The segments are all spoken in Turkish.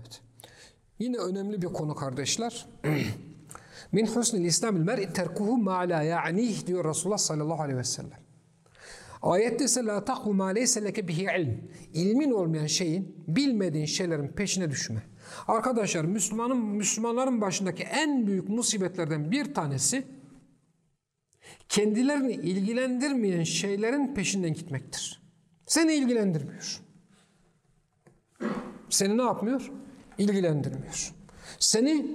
Evet. Yine önemli bir konu kardeşler. Min husnil İslamil mer'i terkuhu ma la ya'nih diyor Resulullah sallallahu aleyhi ve sellem. Ayette ise la takhu ma leyse leke bihi ilm. İlmin olmayan şeyin, bilmediğin şeylerin peşine düşme. Arkadaşlar Müslümanın Müslümanların başındaki en büyük musibetlerden bir tanesi kendilerini ilgilendirmeyen şeylerin peşinden gitmektir. Seni ilgilendirmiyor. Seni ne yapmıyor? İlgilendirmiyor. Seni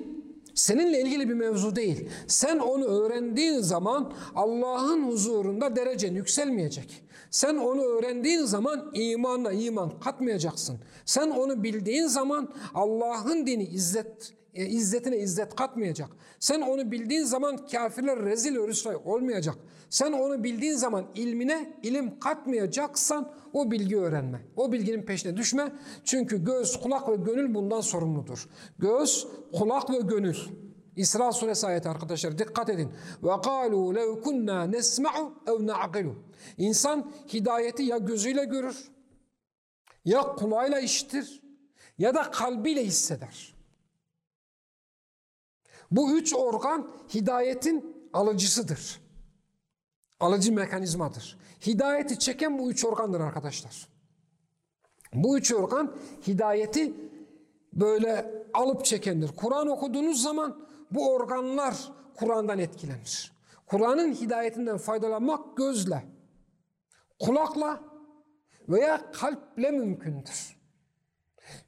seninle ilgili bir mevzu değil. Sen onu öğrendiğin zaman Allah'ın huzurunda derecen yükselmeyecek. Sen onu öğrendiğin zaman imanla iman katmayacaksın. Sen onu bildiğin zaman Allah'ın dini izzet e, izzetine izzet katmayacak. Sen onu bildiğin zaman kafirler rezil ve olmayacak. Sen onu bildiğin zaman ilmine ilim katmayacaksan o bilgi öğrenme. O bilginin peşine düşme. Çünkü göz, kulak ve gönül bundan sorumludur. Göz, kulak ve gönül. İsra suresi ayeti arkadaşlar dikkat edin. Kalu lev kunna nesma'u ev na'qilu. İnsan hidayeti ya gözüyle görür, ya kulağıyla işitir, ya da kalbiyle hisseder. Bu üç organ hidayetin alıcısıdır. Alıcı mekanizmadır. Hidayeti çeken bu üç organdır arkadaşlar. Bu üç organ hidayeti böyle alıp çekendir. Kur'an okuduğunuz zaman bu organlar Kur'an'dan etkilenir. Kur'an'ın hidayetinden faydalanmak gözle, kulakla veya kalple mümkündür.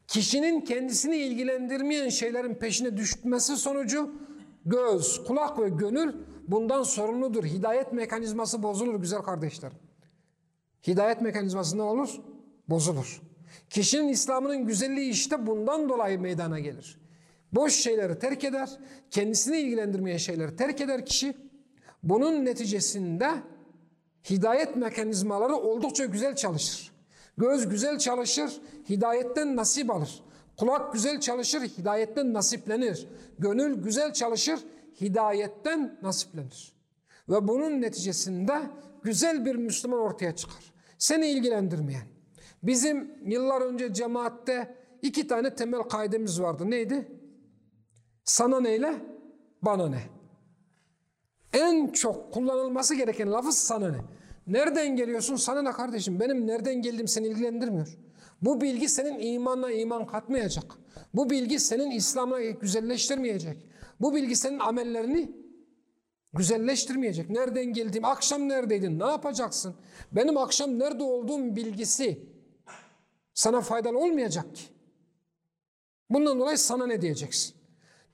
Kişinin kendisini ilgilendirmeyen şeylerin peşine düşmesi sonucu göz, kulak ve gönül bundan sorumludur. Hidayet mekanizması bozulur güzel kardeşlerim. Hidayet mekanizması ne olur? Bozulur. Kişinin İslam'ının güzelliği işte bundan dolayı meydana gelir. Boş şeyleri terk eder, kendisini ilgilendirmeyen şeyleri terk eder kişi. Bunun neticesinde hidayet mekanizmaları oldukça güzel çalışır. Göz güzel çalışır, hidayetten nasip alır. Kulak güzel çalışır, hidayetten nasiplenir. Gönül güzel çalışır, hidayetten nasiplenir. Ve bunun neticesinde güzel bir Müslüman ortaya çıkar. Seni ilgilendirmeyen. Bizim yıllar önce cemaatte iki tane temel kaidemiz vardı. Neydi? Sana neyle? Bana ne? En çok kullanılması gereken lafız sana ne? Nereden geliyorsun? Sana ne kardeşim? Benim nereden geldim seni ilgilendirmiyor. Bu bilgi senin imanla iman katmayacak. Bu bilgi senin İslam'la güzelleştirmeyecek. Bu bilgi senin amellerini güzelleştirmeyecek. Nereden geldim? Akşam neredeydin? Ne yapacaksın? Benim akşam nerede olduğum bilgisi sana faydalı olmayacak ki. Bundan dolayı sana ne diyeceksin?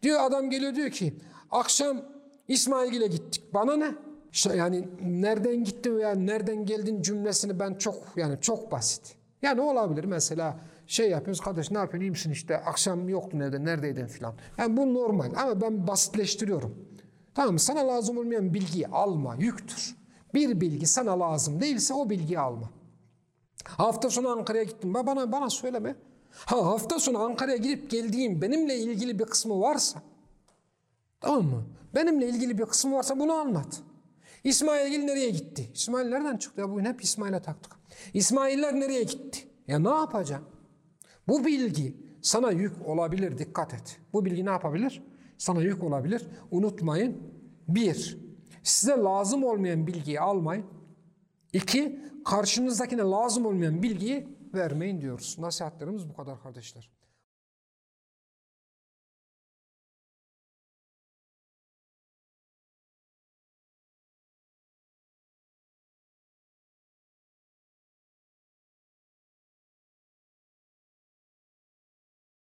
Diyor adam geliyor diyor ki akşam İsmail'e gittik. Bana ne? Yani nereden gittin veya nereden geldin cümlesini ben çok yani çok basit. Yani olabilir mesela şey yapıyoruz kardeş ne yapıyorsun iyi misin işte akşam yoktun evde neredeydin filan. Yani bu normal ama ben basitleştiriyorum. Tamam sana lazım olmayan bilgiyi alma yüktür. Bir bilgi sana lazım değilse o bilgiyi alma. Hafta sonu Ankara'ya gittim. Bana bana söyleme. Ha hafta sonu Ankara'ya gidip geldiğim benimle ilgili bir kısmı varsa tamam mı? Benimle ilgili bir kısmı varsa bunu anlat. İsmail nereye gitti? İsmail nereden çıktı ya? Bugün hep İsmail'e taktık. İsmailler nereye gitti? Ya ne yapacağım? Bu bilgi sana yük olabilir. Dikkat et. Bu bilgi ne yapabilir? Sana yük olabilir. Unutmayın. Bir, size lazım olmayan bilgiyi almayın. İki, karşınızdakine lazım olmayan bilgiyi vermeyin diyoruz. Nasihatlerimiz bu kadar kardeşler.